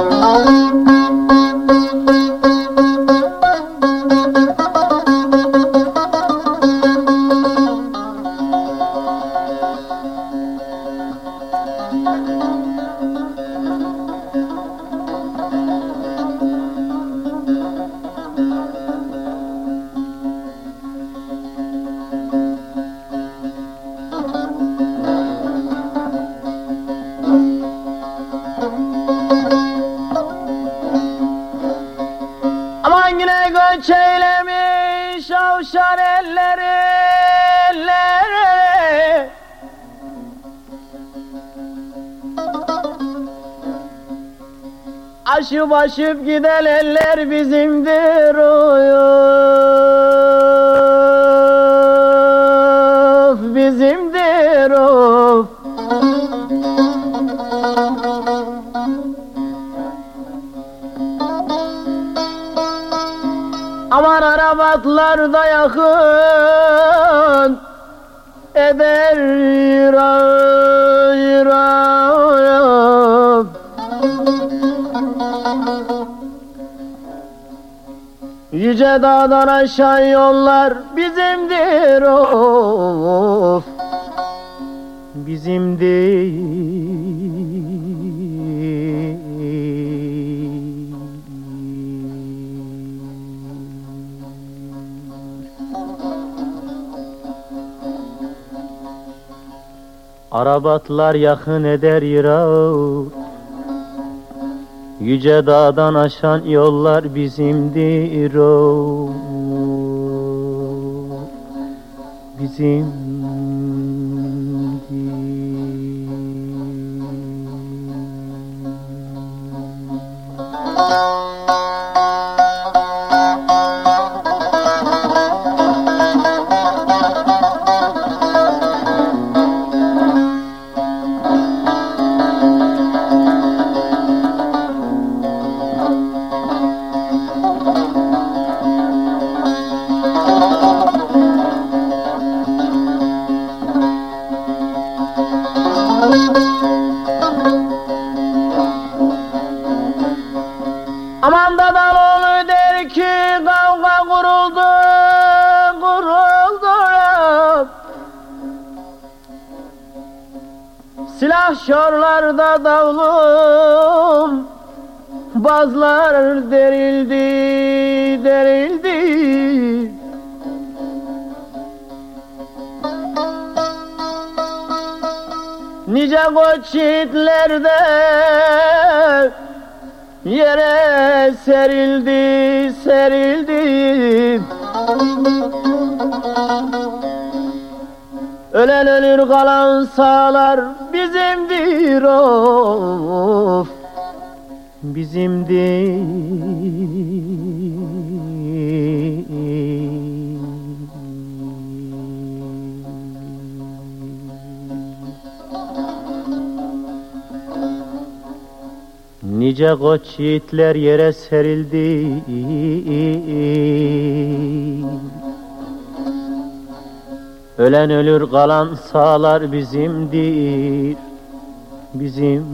Aman yine göç eylemiş avşar elleri elleri Aşıp aşıp giden eller bizimdir of bizimdir of Arabatlar da yakın eder yıra Yüce dağdan aşağı yollar bizimdir of. Bizimdir Arabatlar yakın eder yırağı Yüce dağdan aşan yollar bizimdir o. Bizimdir Aman da daloğlu der ki kavga kuruldu, kuruldu. Silah şorlarda davlum, bazlar derildi, derildi. Nice koç Yere serildi, serildi. Ölen ölür kalan sağlar bizimdir of Bizimdir Nice koç yiğitler yere serildi. Ölen ölür kalan sağlar bizimdir. Bizim